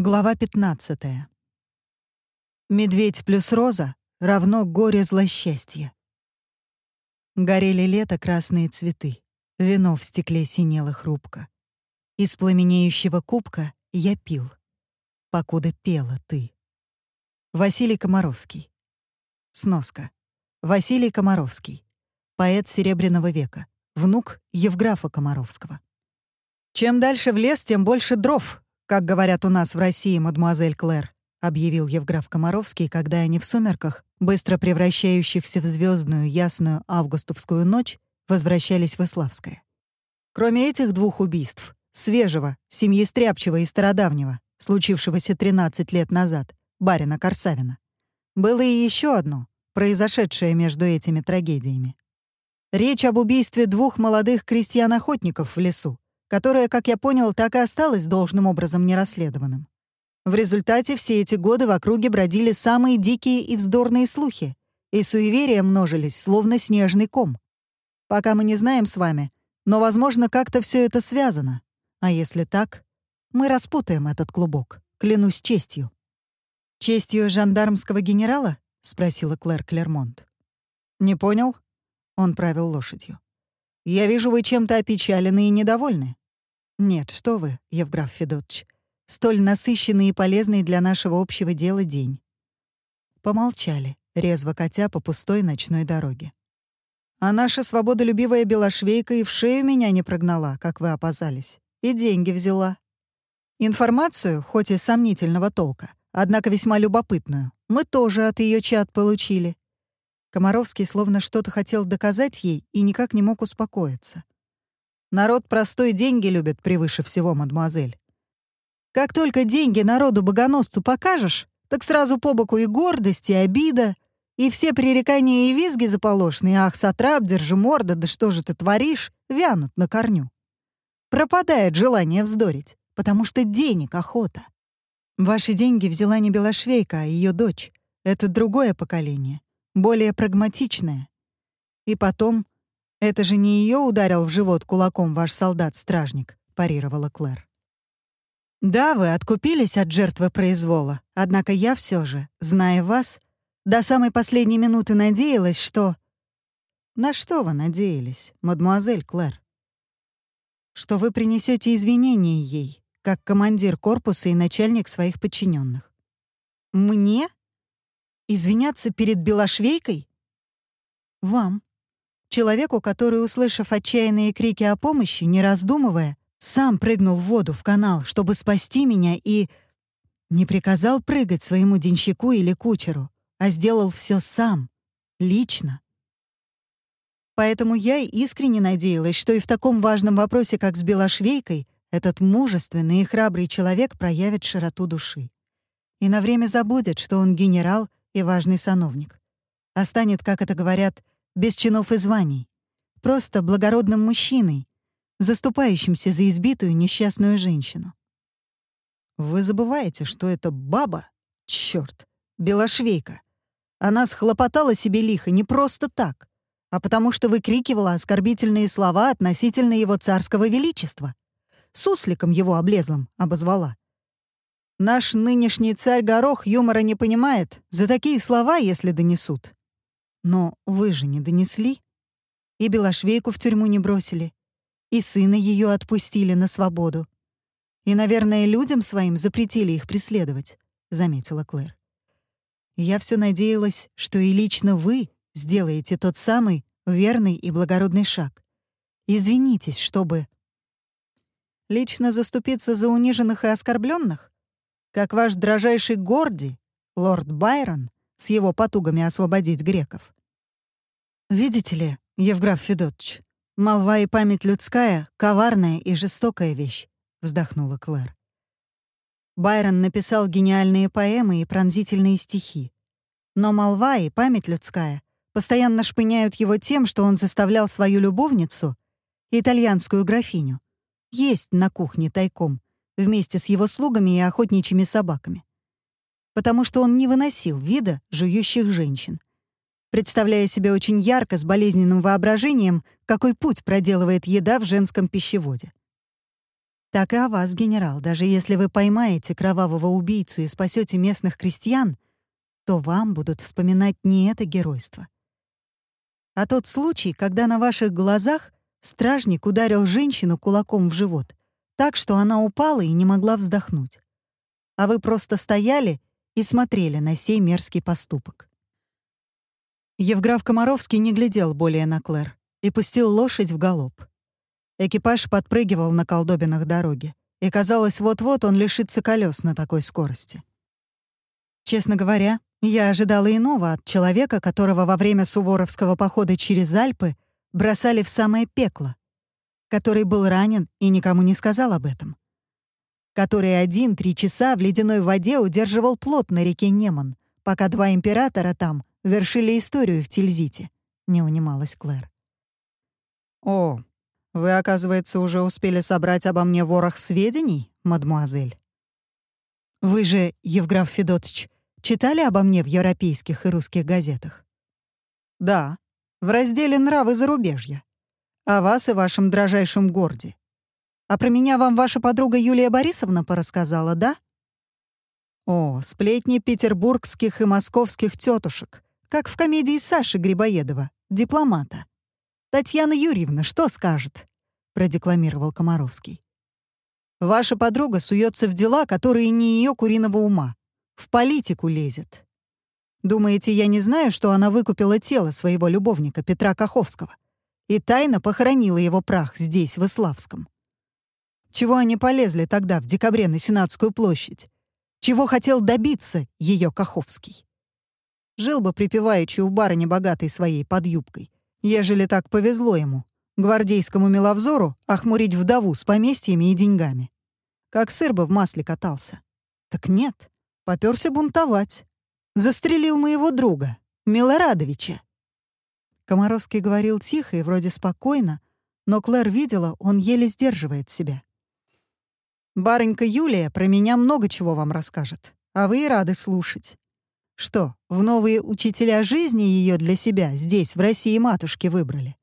Глава 15. Медведь плюс роза равно горе злосчастье. Горели лето красные цветы, вино в стекле синело хрупко. Из пламенеющего кубка я пил, покуда пела ты. Василий Комаровский. Сноска. Василий Комаровский. Поэт Серебряного века. Внук Евграфа Комаровского. Чем дальше в лес, тем больше дров, «Как говорят у нас в России, мадемуазель Клэр», — объявил Евграф Комаровский, когда они в сумерках, быстро превращающихся в звездную ясную августовскую ночь, возвращались в Иславское. Кроме этих двух убийств, свежего, семьи Стряпчего и Стародавнего, случившегося 13 лет назад, барина Корсавина, было и еще одно, произошедшее между этими трагедиями. Речь об убийстве двух молодых крестьян-охотников в лесу, которое, как я понял, так и осталось должным образом нерасследованным. В результате все эти годы в округе бродили самые дикие и вздорные слухи, и суеверия множились, словно снежный ком. Пока мы не знаем с вами, но, возможно, как-то все это связано. А если так, мы распутаем этот клубок, клянусь честью. «Честью жандармского генерала?» — спросила Клэр Клермонт. «Не понял?» — он правил лошадью. «Я вижу, вы чем-то опечалены и недовольны. «Нет, что вы, Евграф Федотович. Столь насыщенный и полезный для нашего общего дела день». Помолчали, резво котя по пустой ночной дороге. «А наша свободолюбивая белошвейка и в шею меня не прогнала, как вы опозались, и деньги взяла. Информацию, хоть и сомнительного толка, однако весьма любопытную, мы тоже от ее чат получили». Комаровский словно что-то хотел доказать ей и никак не мог успокоиться. Народ простой деньги любит превыше всего, мадемуазель. Как только деньги народу-богоносцу покажешь, так сразу по боку и гордость, и обида, и все пререкания и визги заполошные, ах, сатрап, держи морда, да что же ты творишь, вянут на корню. Пропадает желание вздорить, потому что денег охота. Ваши деньги взяла не Белошвейка, а ее дочь. Это другое поколение, более прагматичное. И потом «Это же не ее ударил в живот кулаком ваш солдат-стражник», — парировала Клэр. «Да, вы откупились от жертвы произвола, однако я все же, зная вас, до самой последней минуты надеялась, что...» «На что вы надеялись, мадемуазель Клэр?» «Что вы принесете извинения ей, как командир корпуса и начальник своих подчиненных. «Мне? Извиняться перед Белошвейкой?» «Вам», Человеку, который, услышав отчаянные крики о помощи, не раздумывая, сам прыгнул в воду в канал, чтобы спасти меня и... Не приказал прыгать своему денщику или кучеру, а сделал все сам, лично. Поэтому я искренне надеялась, что и в таком важном вопросе, как с Белошвейкой, этот мужественный и храбрый человек проявит широту души. И на время забудет, что он генерал и важный сановник. А станет, как это говорят, без чинов и званий, просто благородным мужчиной, заступающимся за избитую несчастную женщину. Вы забываете, что это баба, чёрт, белошвейка. Она схлопотала себе лихо не просто так, а потому что выкрикивала оскорбительные слова относительно его царского величества. Сусликом его облезлым обозвала. Наш нынешний царь Горох юмора не понимает, за такие слова, если донесут, но вы же не донесли. И Белошвейку в тюрьму не бросили. И сына ее отпустили на свободу. И, наверное, людям своим запретили их преследовать, — заметила Клэр. Я все надеялась, что и лично вы сделаете тот самый верный и благородный шаг. Извинитесь, чтобы... Лично заступиться за униженных и оскорбленных, как ваш дрожайший Горди, лорд Байрон, с его потугами освободить греков. Видите ли, Евграф Федотович, молва и память людская — коварная и жестокая вещь, — вздохнула Клэр. Байрон написал гениальные поэмы и пронзительные стихи. Но молва и память людская постоянно шпыняют его тем, что он заставлял свою любовницу, итальянскую графиню, есть на кухне тайком, вместе с его слугами и охотничьими собаками потому что он не выносил вида жующих женщин. Представляя себе очень ярко, с болезненным воображением, какой путь проделывает еда в женском пищеводе. Так и о вас, генерал. Даже если вы поймаете кровавого убийцу и спасете местных крестьян, то вам будут вспоминать не это геройство, а тот случай, когда на ваших глазах стражник ударил женщину кулаком в живот, так что она упала и не могла вздохнуть. А вы просто стояли и смотрели на сей мерзкий поступок. Евграф Комаровский не глядел более на Клэр и пустил лошадь в галоп. Экипаж подпрыгивал на колдобинах дороги, и казалось, вот-вот он лишится колес на такой скорости. Честно говоря, я ожидала иного от человека, которого во время суворовского похода через Альпы бросали в самое пекло, который был ранен и никому не сказал об этом, который один-три часа в ледяной воде удерживал плот на реке Неман, пока два императора там вершили историю в Тильзите, не унималась Клэр. «О, вы, оказывается, уже успели собрать обо мне ворох сведений, мадмуазель?» «Вы же, Евграф Федотович, читали обо мне в европейских и русских газетах?» «Да, в разделе «Нравы зарубежья». О вас и вашем дрожайшем горде. А про меня вам ваша подруга Юлия Борисовна порассказала, да?» «О, сплетни петербургских и московских тетушек, как в комедии Саши Грибоедова, дипломата. «Татьяна Юрьевна, что скажет?» — продекламировал Комаровский. «Ваша подруга суется в дела, которые не ее куриного ума. В политику лезет. Думаете, я не знаю, что она выкупила тело своего любовника Петра Каховского и тайно похоронила его прах здесь, в Иславском? Чего они полезли тогда, в декабре, на Сенатскую площадь? Чего хотел добиться ее Каховский? Жил бы припеваючи у барыни богатой своей под юбкой, ежели так повезло ему, гвардейскому миловзору, охмурить вдову с поместьями и деньгами. Как сыр бы в масле катался. Так нет, попёрся бунтовать. Застрелил моего друга, Милорадовича. Комаровский говорил тихо и вроде спокойно, но Клэр видела, он еле сдерживает себя. «Барынька Юлия про меня много чего вам расскажет, а вы и рады слушать. Что, в новые учителя жизни ее для себя здесь, в России матушки, выбрали?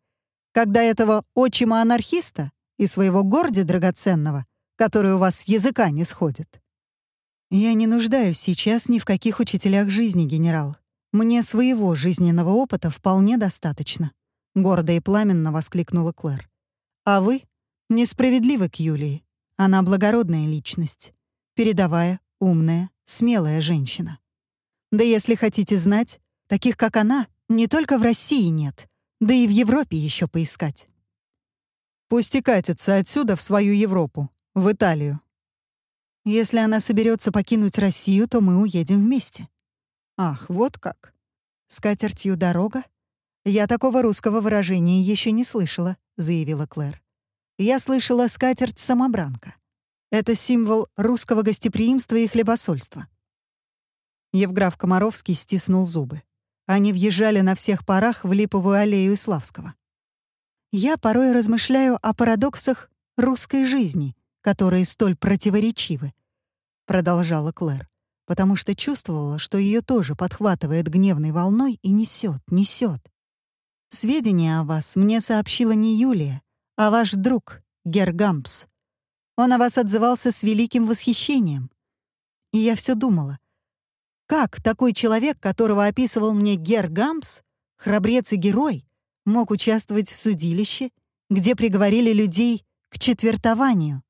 Когда этого отчима-анархиста и своего горди драгоценного, который у вас с языка не сходит? Я не нуждаюсь сейчас ни в каких учителях жизни, генерал. Мне своего жизненного опыта вполне достаточно. Гордо и пламенно воскликнула Клэр. А вы несправедливы к Юлии. Она благородная личность. Передовая, умная, смелая женщина. Да если хотите знать, таких, как она, не только в России нет, да и в Европе еще поискать. Пусть и катится отсюда в свою Европу, в Италию. Если она соберется покинуть Россию, то мы уедем вместе. Ах, вот как. С катертью дорога? Я такого русского выражения еще не слышала, заявила Клэр. Я слышала скатерть-самобранка. Это символ русского гостеприимства и хлебосольства. Евграф Комаровский стиснул зубы. Они въезжали на всех парах в Липовую аллею Иславского. «Я порой размышляю о парадоксах русской жизни, которые столь противоречивы», — продолжала Клэр, потому что чувствовала, что ее тоже подхватывает гневной волной и несет, несет. «Сведения о вас мне сообщила не Юлия, а ваш друг, Гергампс. Он о вас отзывался с великим восхищением. И я все думала, как такой человек, которого описывал мне Гер Гампс, храбрец и герой, мог участвовать в судилище, где приговорили людей к четвертованию,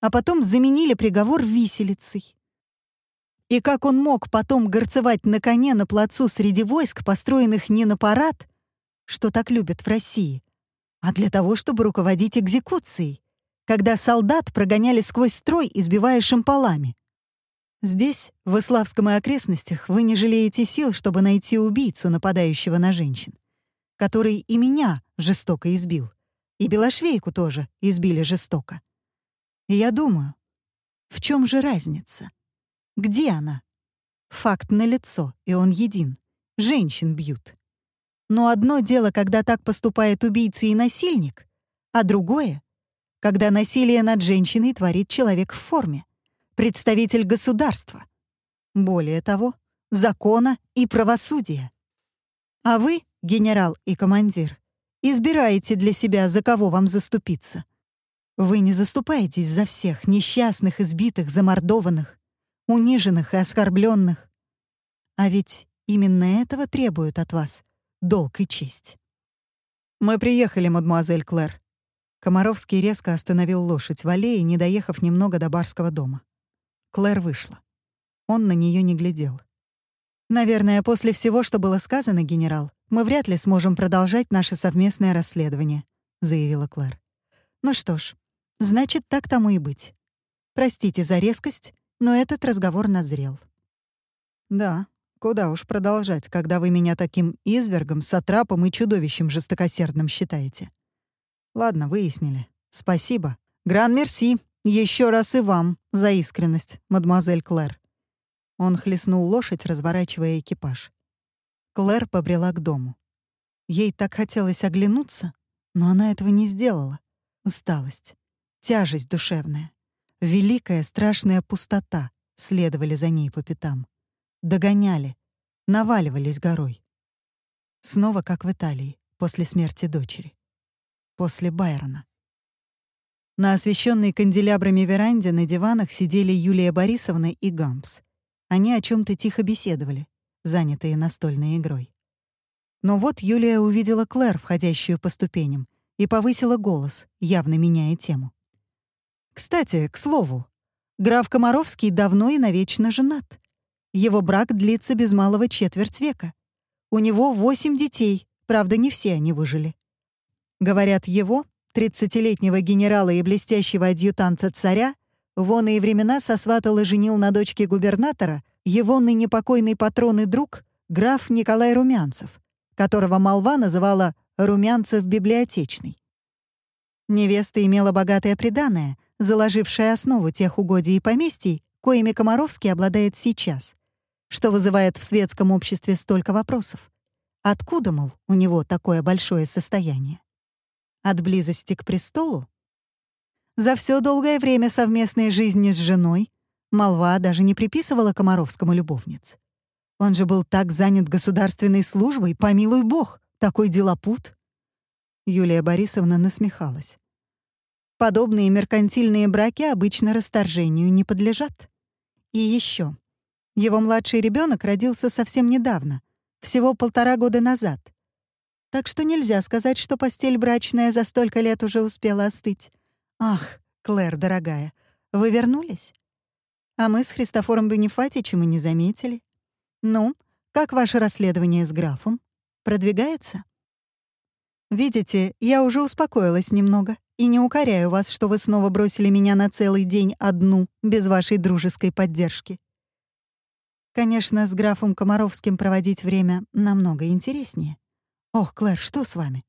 а потом заменили приговор виселицей? И как он мог потом горцевать на коне на плацу среди войск, построенных не на парад, что так любят в России, а для того, чтобы руководить экзекуцией, когда солдат прогоняли сквозь строй, избивая шампалами? Здесь, в Иславском и окрестностях, вы не жалеете сил, чтобы найти убийцу, нападающего на женщин, который и меня жестоко избил, и Белошвейку тоже избили жестоко. И я думаю, в чем же разница? Где она? Факт налицо, и он един. Женщин бьют. Но одно дело, когда так поступает убийца и насильник, а другое — когда насилие над женщиной творит человек в форме представитель государства. Более того, закона и правосудия. А вы, генерал и командир, избираете для себя, за кого вам заступиться. Вы не заступаетесь за всех несчастных, избитых, замордованных, униженных и оскорбленных. А ведь именно этого требуют от вас долг и честь. «Мы приехали, мадемуазель Клэр». Комаровский резко остановил лошадь в аллее, не доехав немного до барского дома. Клэр вышла. Он на нее не глядел. «Наверное, после всего, что было сказано, генерал, мы вряд ли сможем продолжать наше совместное расследование», — заявила Клэр. «Ну что ж, значит, так тому и быть. Простите за резкость, но этот разговор назрел». «Да, куда уж продолжать, когда вы меня таким извергом, сатрапом и чудовищем жестокосердным считаете. Ладно, выяснили. Спасибо. Гран-мерси. Еще раз и вам за искренность, мадемуазель Клэр. Он хлестнул лошадь, разворачивая экипаж. Клэр побрела к дому. Ей так хотелось оглянуться, но она этого не сделала. Усталость, тяжесть душевная, великая страшная пустота следовали за ней по пятам. Догоняли, наваливались горой. Снова как в Италии, после смерти дочери. После Байрона. На освещенной канделябрами веранде на диванах сидели Юлия Борисовна и Гампс — они о чем то тихо беседовали, занятые настольной игрой. Но вот Юлия увидела Клэр, входящую по ступеням, и повысила голос, явно меняя тему. «Кстати, к слову, граф Комаровский давно и навечно женат. Его брак длится без малого четверть века. У него восемь детей, правда, не все они выжили. Говорят, его, тридцатилетнего генерала и блестящего адъютанта царя, Вон и времена сосватал и женил на дочке губернатора его ныне покойный патрон и друг, граф Николай Румянцев, которого молва называла «Румянцев библиотечный». Невеста имела богатое приданое, заложившее основу тех угодий и поместий, коими Комаровский обладает сейчас, что вызывает в светском обществе столько вопросов. Откуда, мол, у него такое большое состояние? От близости к престолу за все долгое время совместной жизни с женой молва даже не приписывала Комаровскому любовниц. Он же был так занят государственной службой, помилуй бог, такой делопут. Юлия Борисовна насмехалась. Подобные меркантильные браки обычно расторжению не подлежат. И еще. Его младший ребенок родился совсем недавно, всего полтора года назад. Так что нельзя сказать, что постель брачная за столько лет уже успела остыть. «Ах, Клэр, дорогая, вы вернулись? А мы с Христофором Бенефатичем и не заметили. Ну, как ваше расследование с графом? Продвигается?» «Видите, я уже успокоилась немного и не укоряю вас, что вы снова бросили меня на целый день одну, без вашей дружеской поддержки. Конечно, с графом Комаровским проводить время намного интереснее. Ох, Клэр, что с вами?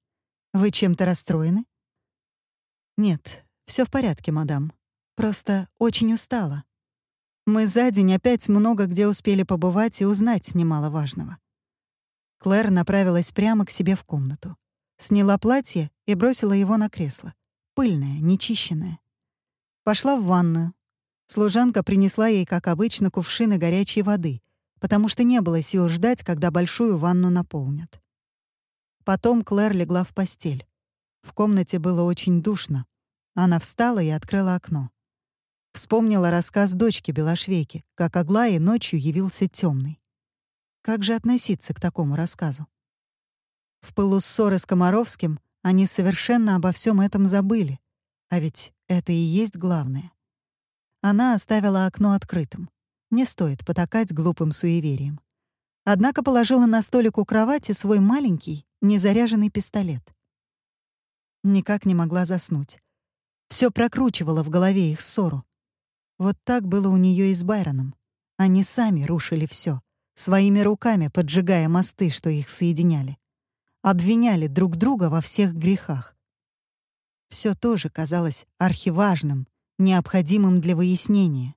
Вы чем-то расстроены? Нет, все в порядке, мадам. Просто очень устала. Мы за день опять много где успели побывать и узнать немало важного. Клэр направилась прямо к себе в комнату. Сняла платье и бросила его на кресло. Пыльное, нечищенное. Пошла в ванную. Служанка принесла ей, как обычно, кувшины горячей воды, потому что не было сил ждать, когда большую ванну наполнят. Потом Клэр легла в постель. В комнате было очень душно. Она встала и открыла окно. Вспомнила рассказ дочки Белошвейки, как Аглае ночью явился темный. Как же относиться к такому рассказу? В пылу ссоры с Комаровским они совершенно обо всем этом забыли. А ведь это и есть главное. Она оставила окно открытым. Не стоит потакать глупым суеверием. Однако положила на столик у кровати свой маленький, незаряженный пистолет. Никак не могла заснуть. Все прокручивало в голове их ссору. Вот так было у нее и с Байроном. Они сами рушили все, своими руками поджигая мосты, что их соединяли. Обвиняли друг друга во всех грехах. Все тоже казалось архиважным, необходимым для выяснения.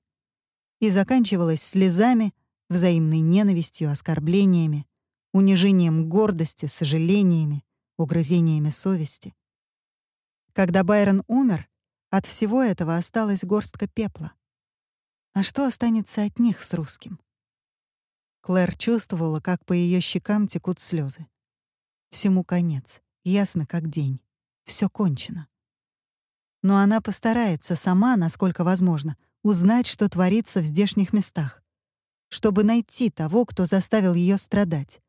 И заканчивалось слезами, взаимной ненавистью, оскорблениями, унижением гордости, сожалениями, угрызениями совести. Когда Байрон умер, от всего этого осталась горстка пепла. А что останется от них с русским? Клэр чувствовала, как по ее щекам текут слезы. Всему конец, ясно как день. Все кончено. Но она постарается сама, насколько возможно, узнать, что творится в здешних местах, чтобы найти того, кто заставил ее страдать,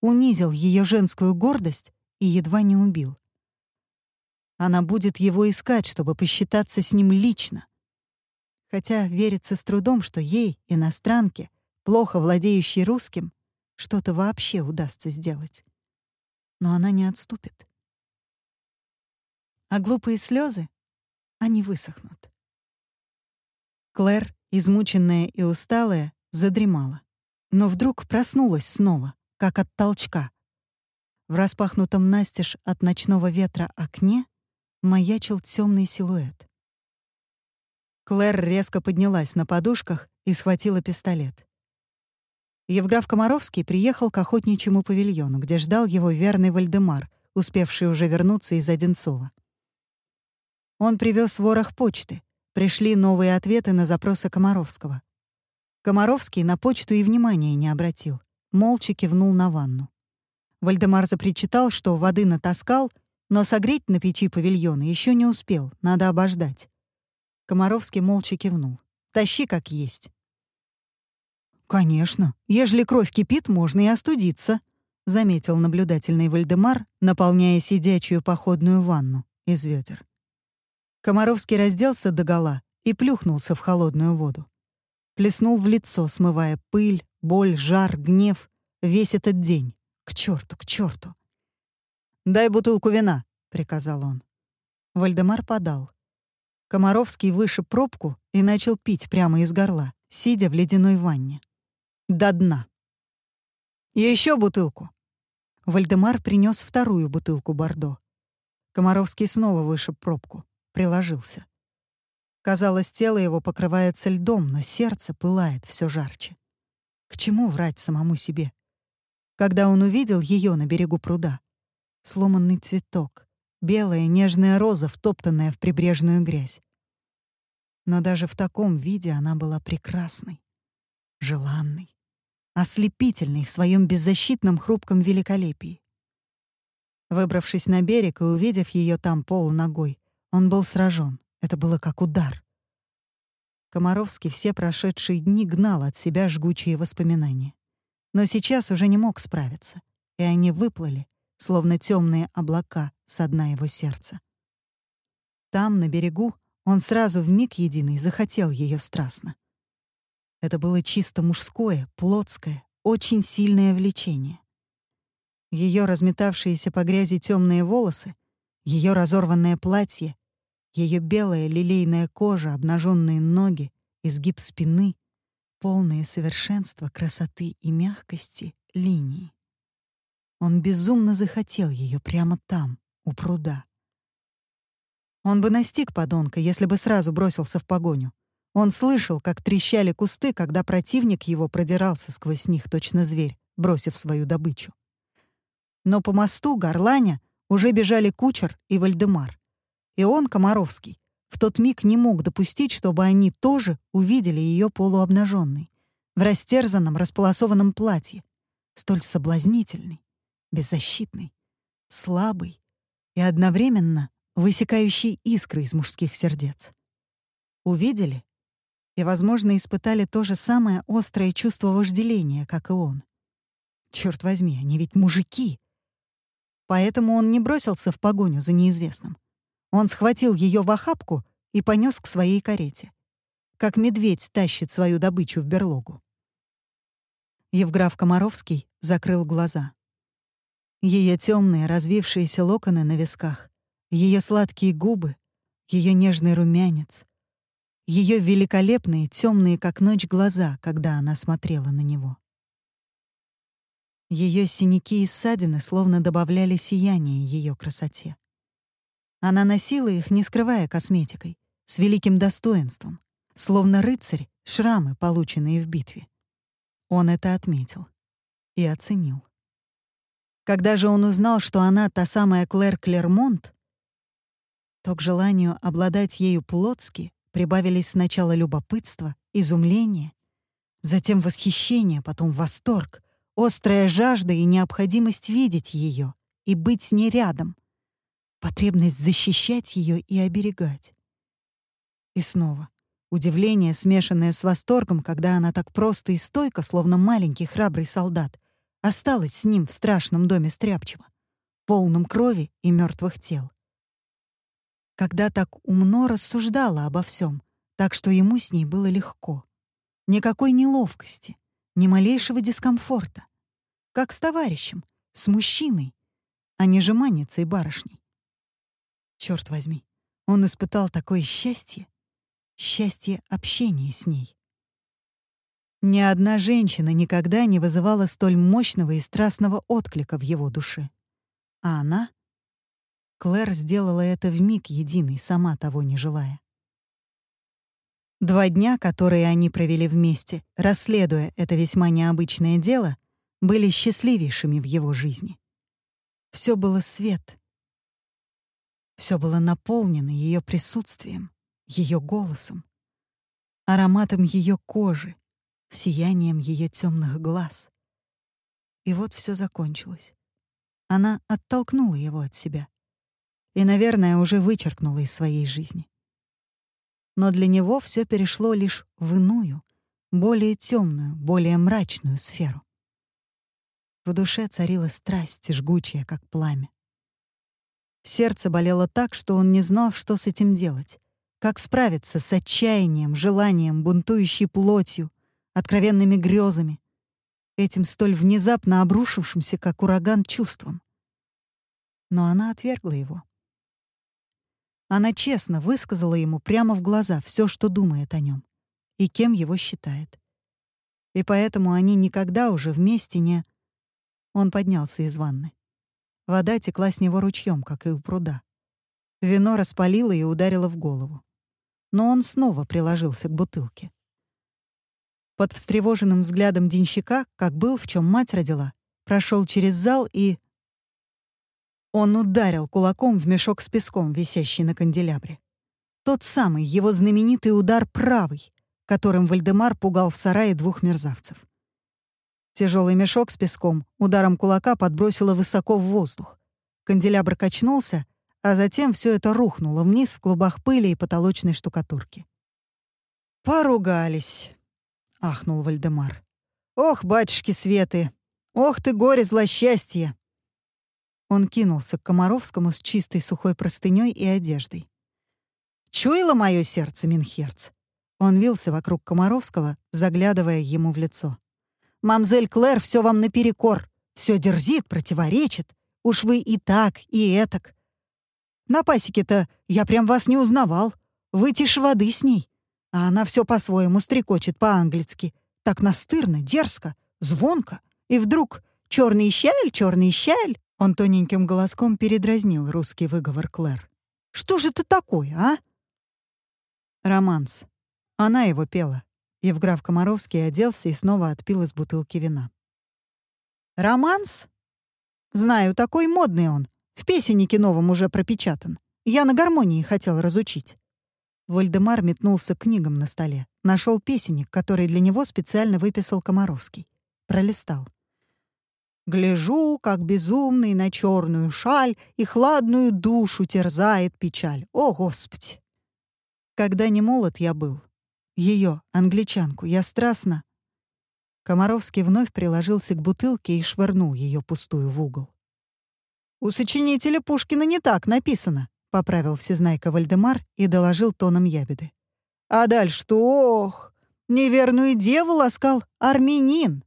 унизил ее женскую гордость и едва не убил. Она будет его искать, чтобы посчитаться с ним лично. Хотя верится с трудом, что ей, иностранке, плохо владеющей русским, что-то вообще удастся сделать. Но она не отступит. А глупые слезы, они высохнут. Клэр, измученная и усталая, задремала. Но вдруг проснулась снова, как от толчка. В распахнутом настежь от ночного ветра окне маячил темный силуэт. Клэр резко поднялась на подушках и схватила пистолет. Евграф Комаровский приехал к охотничьему павильону, где ждал его верный Вальдемар, успевший уже вернуться из Одинцова. Он привез ворох почты. Пришли новые ответы на запросы Комаровского. Комаровский на почту и внимания не обратил. Молча кивнул на ванну. Вальдемар запричитал, что воды натаскал, но согреть на печи павильона еще не успел, надо обождать. Комаровский молча кивнул. «Тащи как есть». «Конечно. Ежели кровь кипит, можно и остудиться», — заметил наблюдательный Вальдемар, наполняя сидячую походную ванну из ведер. Комаровский разделся догола и плюхнулся в холодную воду. Плеснул в лицо, смывая пыль, боль, жар, гнев. Весь этот день. К черту, к черту. «Дай бутылку вина», — приказал он. Вальдемар подал. Комаровский вышиб пробку и начал пить прямо из горла, сидя в ледяной ванне. До дна. Еще бутылку». Вальдемар принес вторую бутылку Бордо. Комаровский снова вышиб пробку, приложился. Казалось, тело его покрывается льдом, но сердце пылает все жарче. К чему врать самому себе? Когда он увидел ее на берегу пруда, сломанный цветок, белая нежная роза, втоптанная в прибрежную грязь. Но даже в таком виде она была прекрасной, желанной, ослепительной в своем беззащитном хрупком великолепии. Выбравшись на берег и увидев ее там полуногой, он был сражен. Это было как удар. Комаровский все прошедшие дни гнал от себя жгучие воспоминания. Но сейчас уже не мог справиться, и они выплыли, словно темные облака со дна его сердца. Там, на берегу, он сразу в миг единый захотел ее страстно. Это было чисто мужское, плотское, очень сильное влечение. Ее разметавшиеся по грязи темные волосы, ее разорванное платье, ее белая лилейная кожа, обнаженные ноги, изгиб спины, полное совершенство красоты и мягкости линии. Он безумно захотел ее прямо там, у пруда. Он бы настиг подонка, если бы сразу бросился в погоню. Он слышал, как трещали кусты, когда противник его продирался сквозь них, точно зверь, бросив свою добычу. Но по мосту, горланя, уже бежали кучер и Вальдемар. И он, Комаровский, в тот миг не мог допустить, чтобы они тоже увидели ее полуобнаженной, в растерзанном, располосованном платье, столь соблазнительной, беззащитный, слабый и одновременно высекающий искры из мужских сердец. Увидели и, возможно, испытали то же самое острое чувство вожделения, как и он. Черт возьми, они ведь мужики. Поэтому он не бросился в погоню за неизвестным. Он схватил ее в охапку и понес к своей карете. Как медведь тащит свою добычу в берлогу. Евграф Комаровский закрыл глаза. Ее темные развившиеся локоны на висках, ее сладкие губы, ее нежный румянец, ее великолепные темные как ночь глаза, когда она смотрела на него. Ее синяки и ссадины словно добавляли сияние ее красоте. Она носила их, не скрывая косметикой, с великим достоинством, словно рыцарь, шрамы, полученные в битве. Он это отметил и оценил. Когда же он узнал, что она та самая Клэр Клермонт, то к желанию обладать ею плотски прибавились сначала любопытство, изумление, затем восхищение, потом восторг, острая жажда и необходимость видеть ее и быть с ней рядом. потребность защищать ее и оберегать. И снова удивление, смешанное с восторгом, когда она так просто и стойко, словно маленький храбрый солдат, осталась с ним в страшном доме Стряпчего, полном крови и мертвых тел. Когда так умно рассуждала обо всем, так что ему с ней было легко. Никакой неловкости, ни малейшего дискомфорта. Как с товарищем, с мужчиной, а не жеманницей барышней. Черт возьми, он испытал такое счастье, счастье общения с ней. Ни одна женщина никогда не вызывала столь мощного и страстного отклика в его душе. А она? Клэр сделала это в миг единый, сама того не желая. Два дня, которые они провели вместе, расследуя это весьма необычное дело, были счастливейшими в его жизни. Все было свет. Все было наполнено ее присутствием, ее голосом, ароматом ее кожи, сиянием ее темных глаз. И вот все закончилось. Она оттолкнула его от себя и, наверное, уже вычеркнула из своей жизни но для него все перешло лишь в иную, более темную, более мрачную сферу. В душе царила страсть, жгучая, как пламя. Сердце болело так, что он не знал, что с этим делать, как справиться с отчаянием, желанием, бунтующей плотью, откровенными грезами, этим столь внезапно обрушившимся, как ураган, чувством. Но она отвергла его. Она честно высказала ему прямо в глаза все, что думает о нем и кем его считает. И поэтому они никогда уже вместе не... Он поднялся из ванны. Вода текла с него ручьем, как и у пруда. Вино распалило и ударило в голову. Но он снова приложился к бутылке. Под встревоженным взглядом денщика, как был, в чем мать родила, прошел через зал и он ударил кулаком в мешок с песком, висящий на канделябре. Тот самый, его знаменитый удар правый, которым Вальдемар пугал в сарае двух мерзавцев. Тяжелый мешок с песком ударом кулака подбросило высоко в воздух. Канделябр качнулся, а затем все это рухнуло вниз в клубах пыли и потолочной штукатурки. «Поругались», — ахнул Вальдемар. «Ох, батюшки Светы! Ох ты, горе злосчастье! Он кинулся к Комаровскому с чистой сухой простыней и одеждой. «Чуяло мое сердце, Минхерц!» Он вился вокруг Комаровского, заглядывая ему в лицо. «Мамзель Клэр все вам наперекор, все дерзит, противоречит. Уж вы и так, и этак. На пасеке-то я прям вас не узнавал. Вы тише воды с ней. А она все по-своему стрекочет по-английски. Так настырно, дерзко, звонко. И вдруг черный щаль, черный щаль. Он тоненьким голоском передразнил русский выговор Клэр. «Что же это такое, а?» Романс. Она его пела. Евграф Комаровский оделся и снова отпил из бутылки вина. «Романс? Знаю, такой модный он. В песеннике новом уже пропечатан. Я на гармонии хотел разучить». Вальдемар метнулся к книгам на столе. Нашел песенник, который для него специально выписал Комаровский. Пролистал. Гляжу, как безумный на черную шаль и хладную душу терзает печаль. О, Господи! Когда не молод я был, ее, англичанку, я страстно... Комаровский вновь приложился к бутылке и швырнул ее пустую в угол. «У сочинителя Пушкина не так написано», — поправил всезнайка Вальдемар и доложил тоном ябеды. «А дальше-то, ох, неверную деву ласкал армянин.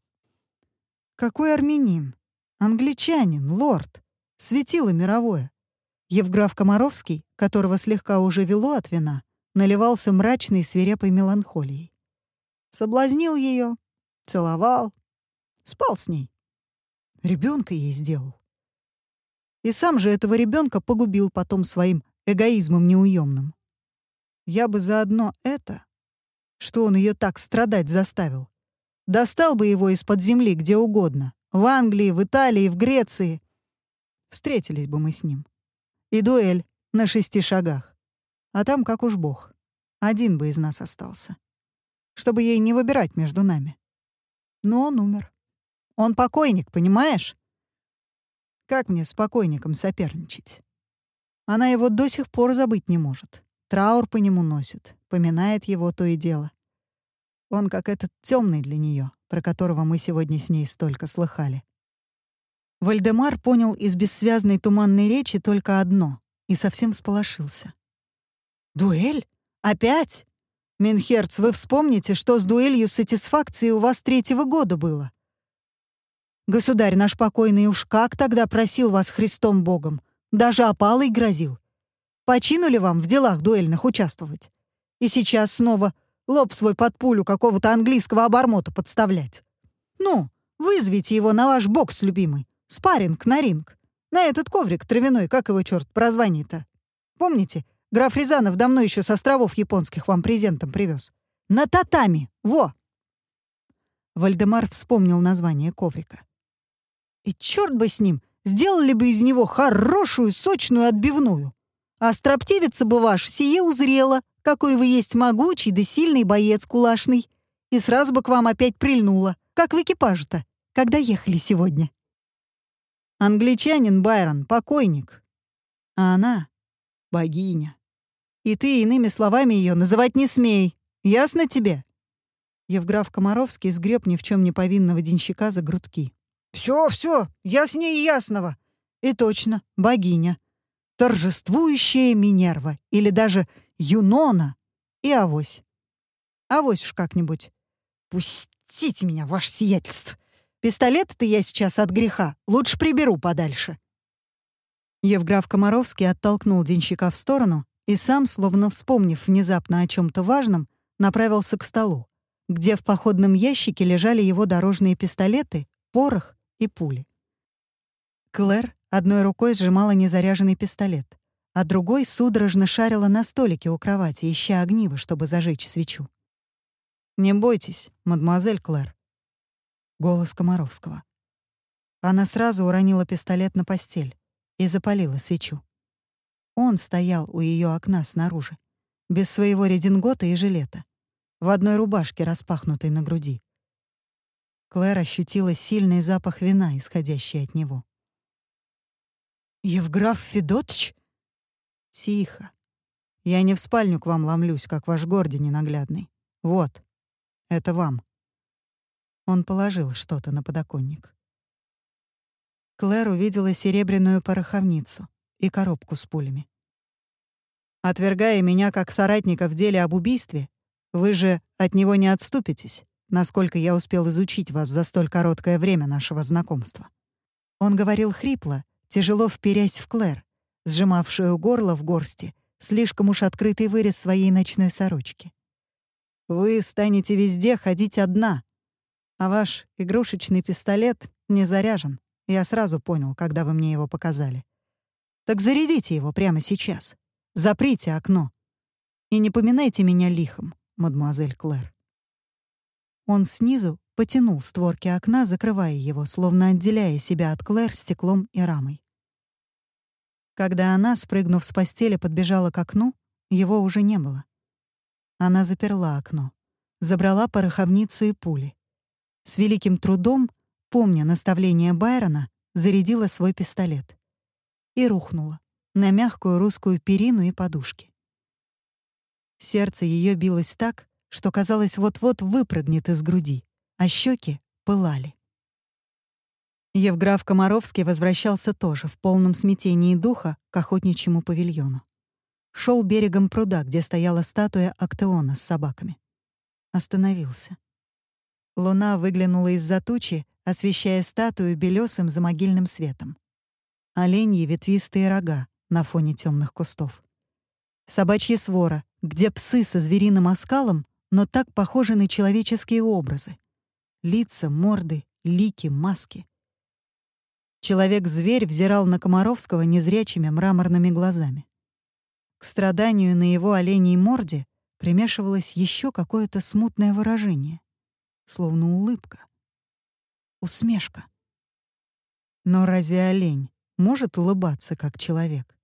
Какой армянин? Англичанин, лорд. Светило мировое. Евграф Комаровский, которого слегка уже вело от вина, наливался мрачной свирепой меланхолией. Соблазнил ее, целовал, спал с ней. Ребенка ей сделал. И сам же этого ребенка погубил потом своим эгоизмом неуемным. Я бы заодно это, что он ее так страдать заставил, Достал бы его из-под земли где угодно. В Англии, в Италии, в Греции. Встретились бы мы с ним. И дуэль на шести шагах. А там как уж бог. Один бы из нас остался. Чтобы ей не выбирать между нами. Но он умер. Он покойник, понимаешь? Как мне с покойником соперничать? Она его до сих пор забыть не может. Траур по нему носит, поминает его то и дело. Он как этот темный для нее, про которого мы сегодня с ней столько слыхали. Вальдемар понял из бессвязной туманной речи только одно и совсем сполошился. «Дуэль? Опять? Минхерц, вы вспомните, что с дуэлью сатисфакции у вас третьего года было. Государь наш покойный уж как тогда просил вас Христом Богом, даже опалой грозил. Починули вам в делах дуэльных участвовать? И сейчас снова лоб свой под пулю какого-то английского обормота подставлять. Ну, вызовите его на ваш бокс, любимый. Спарринг на ринг. На этот коврик травяной, как его черт прозвание-то? Помните, граф Рязанов давно еще с островов японских вам презентом привез? На татами, во!» Вальдемар вспомнил название коврика. «И черт бы с ним, сделали бы из него хорошую сочную отбивную. А строптивица бы ваш сие узрела, какой вы есть могучий да сильный боец кулашный, и сразу бы к вам опять прильнула, как в экипаже-то, когда ехали сегодня». Англичанин Байрон — покойник. А она — богиня. И ты, иными словами, ее называть не смей. Ясно тебе?» Евграф Комаровский сгреб ни в чем не повинного денщика за грудки. Все, все, я с ней ясного. И точно, богиня. Торжествующая Минерва. Или даже Юнона. И авось. Авось уж как-нибудь. Пустите меня, ваше сиятельство. Пистолет-то я сейчас от греха. Лучше приберу подальше». Евграф Комаровский оттолкнул денщика в сторону и сам, словно вспомнив внезапно о чем то важном, направился к столу, где в походном ящике лежали его дорожные пистолеты, порох и пули. Клэр одной рукой сжимала незаряженный пистолет, а другой судорожно шарила на столике у кровати, ища огниво, чтобы зажечь свечу. «Не бойтесь, мадемуазель Клэр», Голос Комаровского. Она сразу уронила пистолет на постель и запалила свечу. Он стоял у ее окна снаружи, без своего редингота и жилета, в одной рубашке, распахнутой на груди. Клэр ощутила сильный запах вина, исходящий от него. «Евграф Федотович?» «Тихо. Я не в спальню к вам ломлюсь, как ваш горди ненаглядный. Вот, это вам». Он положил что-то на подоконник. Клэр увидела серебряную пороховницу и коробку с пулями. «Отвергая меня как соратника в деле об убийстве, вы же от него не отступитесь, насколько я успел изучить вас за столь короткое время нашего знакомства». Он говорил хрипло, тяжело вперясь в Клэр, сжимавшую горло в горсти, слишком уж открытый вырез своей ночной сорочки. «Вы станете везде ходить одна, а ваш игрушечный пистолет не заряжен. Я сразу понял, когда вы мне его показали. Так зарядите его прямо сейчас. Заприте окно. И не поминайте меня лихом, мадемуазель Клэр. Он снизу потянул створки окна, закрывая его, словно отделяя себя от Клэр стеклом и рамой. Когда она, спрыгнув с постели, подбежала к окну, его уже не было. Она заперла окно, забрала пороховницу и пули. С великим трудом, помня наставление Байрона, зарядила свой пистолет. И рухнула на мягкую русскую перину и подушки. Сердце ее билось так, что казалось вот-вот выпрыгнет из груди, а щеки пылали. Евграф Комаровский возвращался тоже в полном смятении духа к охотничьему павильону. Шел берегом пруда, где стояла статуя Актеона с собаками. Остановился. Луна выглянула из-за тучи, освещая статую белесым замогильным светом. Оленьи ветвистые рога на фоне темных кустов. Собачья свора, где псы со звериным оскалом, но так похожи на человеческие образы. Лица, морды, лики, маски. Человек-зверь взирал на Комаровского незрячими мраморными глазами. К страданию на его оленей морде примешивалось еще какое-то смутное выражение словно улыбка. Усмешка. Но разве олень может улыбаться, как человек?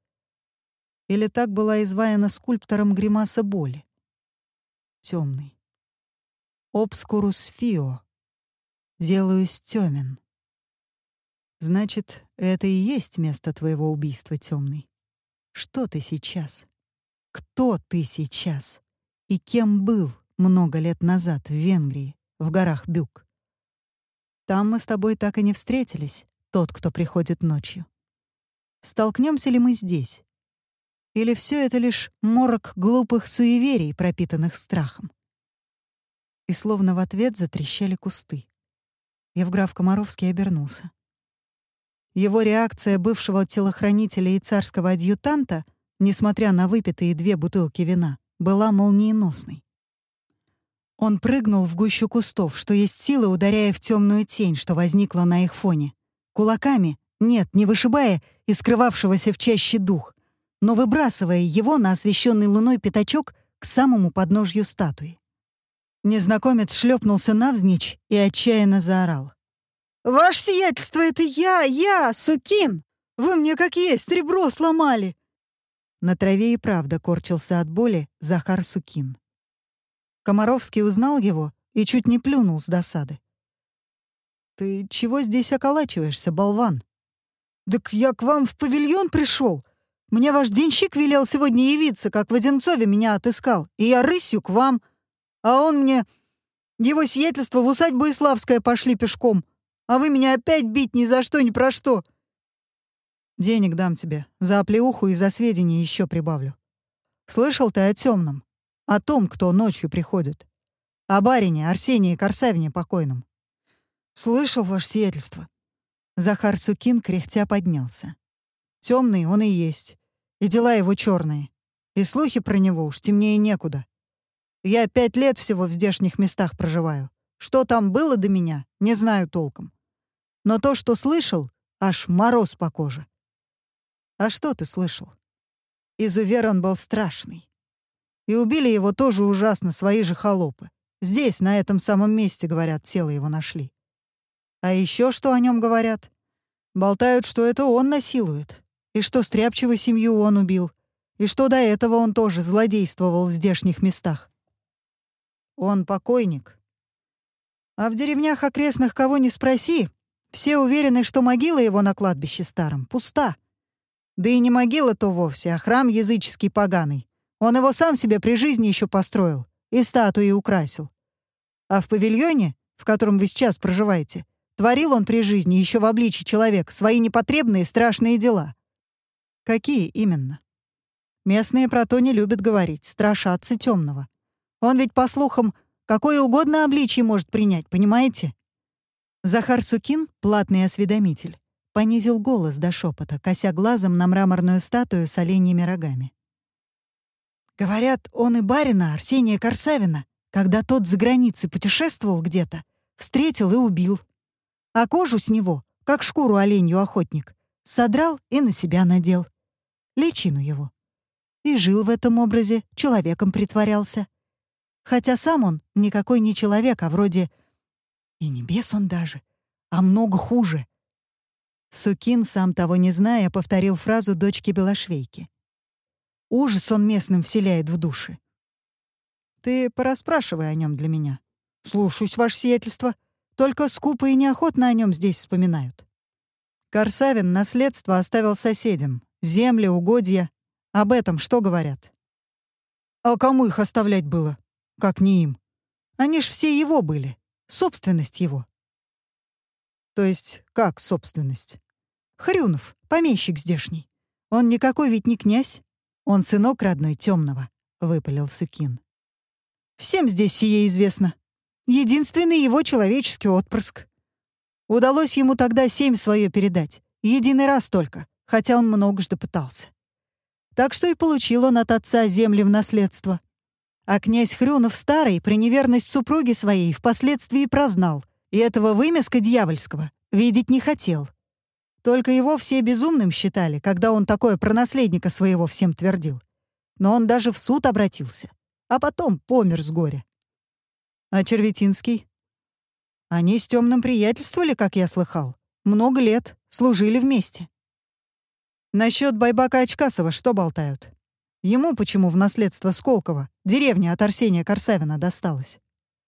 Или так была изваяна скульптором гримаса боли? Темный. Обскурус фио. Делаюсь тёмен. Значит, это и есть место твоего убийства, темный. Что ты сейчас? Кто ты сейчас? И кем был много лет назад в Венгрии, в горах Бюк? Там мы с тобой так и не встретились, тот, кто приходит ночью. Столкнемся ли мы здесь? Или все это лишь морок глупых суеверий, пропитанных страхом? И словно в ответ затрещали кусты. Евграф Комаровский обернулся. Его реакция бывшего телохранителя и царского адъютанта, несмотря на выпитые две бутылки вина, была молниеносной. Он прыгнул в гущу кустов, что есть силы, ударяя в темную тень, что возникла на их фоне. Кулаками, нет, не вышибая и скрывавшегося в чаще дух, но выбрасывая его на освещенный луной пятачок к самому подножью статуи. Незнакомец шлепнулся навзничь и отчаянно заорал. «Ваше сиятельство, это я, я, Сукин! Вы мне как есть ребро сломали!» На траве и правда корчился от боли Захар Сукин. Комаровский узнал его и чуть не плюнул с досады. «Ты чего здесь околачиваешься, болван?» «Так я к вам в павильон пришел. Мне ваш денщик велел сегодня явиться, как в Одинцове меня отыскал, и я рысью к вам. А он мне... Его сиятельство в усадьбу Иславская пошли пешком а вы меня опять бить ни за что, ни про что. Денег дам тебе, за оплеуху и за сведения еще прибавлю. Слышал ты о темном, о том, кто ночью приходит, о барине Арсении Корсавине покойном. Слышал, ваше сиятельство. Захар Сукин кряхтя поднялся. Темный он и есть, и дела его черные, и слухи про него уж темнее некуда. Я пять лет всего в здешних местах проживаю. Что там было до меня, не знаю толком. Но то, что слышал, аж мороз по коже. А что ты слышал? Изувер он был страшный. И убили его тоже ужасно свои же холопы. Здесь, на этом самом месте, говорят, тело его нашли. А еще что о нем говорят? Болтают, что это он насилует, и что стряпчивую семью он убил, и что до этого он тоже злодействовал в здешних местах. Он покойник. А в деревнях окрестных кого не спроси, все уверены, что могила его на кладбище старом пуста. Да и не могила то вовсе, а храм языческий поганый. Он его сам себе при жизни еще построил и статуи украсил. А в павильоне, в котором вы сейчас проживаете, творил он при жизни еще в обличии человека свои непотребные страшные дела. Какие именно? Местные про то не любят говорить, страшатся темного. Он ведь, по слухам, какое угодно обличие может принять, понимаете? Захар Сукин, платный осведомитель, понизил голос до шепота, кося глазом на мраморную статую с оленьими рогами. Говорят, он и барина Арсения Корсавина, когда тот за границей путешествовал где-то, встретил и убил. А кожу с него, как шкуру оленью охотник, содрал и на себя надел. Личину его. И жил в этом образе, человеком притворялся. Хотя сам он никакой не человек, а вроде и небес он даже, а много хуже. Сукин, сам того не зная, повторил фразу дочки Белошвейки. Ужас он местным вселяет в души. Ты пораспрашивай о нем для меня. Слушаюсь, ваше сиятельство. Только скупо и неохотно о нем здесь вспоминают. Корсавин наследство оставил соседям. Земли, угодья. Об этом что говорят? А кому их оставлять было? Как не им? Они ж все его были. Собственность его. То есть как собственность? Хрюнов, помещик здешний. Он никакой ведь не князь. Он сынок родной темного, выпалил Сукин. Всем здесь сие известно. Единственный его человеческий отпрыск. Удалось ему тогда семь свое передать. Единый раз только, хотя он многожды пытался. Так что и получил он от отца земли в наследство. А князь Хрюнов старый при неверность супруги своей впоследствии прознал, и этого вымеска дьявольского видеть не хотел. Только его все безумным считали, когда он такое про наследника своего всем твердил. Но он даже в суд обратился, а потом помер с горя. А Черветинский? Они с темным приятельствовали, как я слыхал. Много лет, служили вместе. Насчет Байбака Очкасова что болтают? Ему почему в наследство Сколково, деревня от Арсения Корсавина, досталась?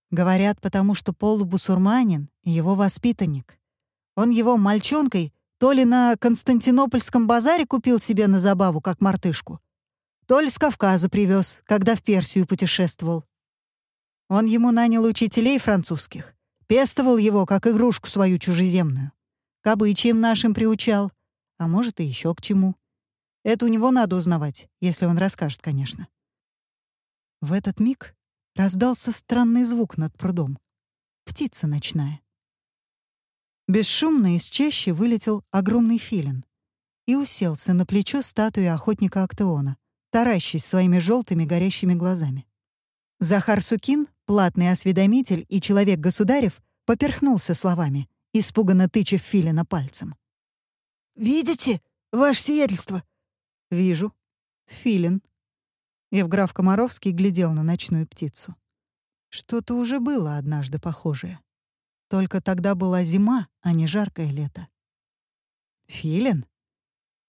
Говорят, потому что полубусурманин и его воспитанник. Он его мальчонкой То ли на Константинопольском базаре купил себе на забаву, как мартышку, то ли с Кавказа привез, когда в Персию путешествовал. Он ему нанял учителей французских, пестовал его, как игрушку свою чужеземную. К обычаям нашим приучал, а может, и еще к чему. Это у него надо узнавать, если он расскажет, конечно. В этот миг раздался странный звук над прудом. Птица ночная. Бесшумно из чащи вылетел огромный филин и уселся на плечо статуи охотника Актеона, таращись своими желтыми горящими глазами. Захар Сукин, платный осведомитель и человек государев, поперхнулся словами, испуганно тыча филина пальцем. «Видите, ваше сиятельство?» «Вижу. Филин». Евграф Комаровский глядел на ночную птицу. Что-то уже было однажды похожее. Только тогда была зима, а не жаркое лето. «Филин?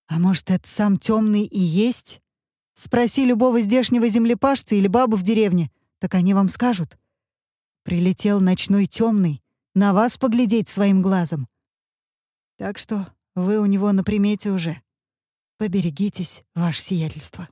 А может, это сам темный и есть?» Спроси любого здешнего землепашца или бабу в деревне, так они вам скажут. Прилетел ночной темный, на вас поглядеть своим глазом. Так что вы у него на примете уже. Поберегитесь, ваше сиятельство.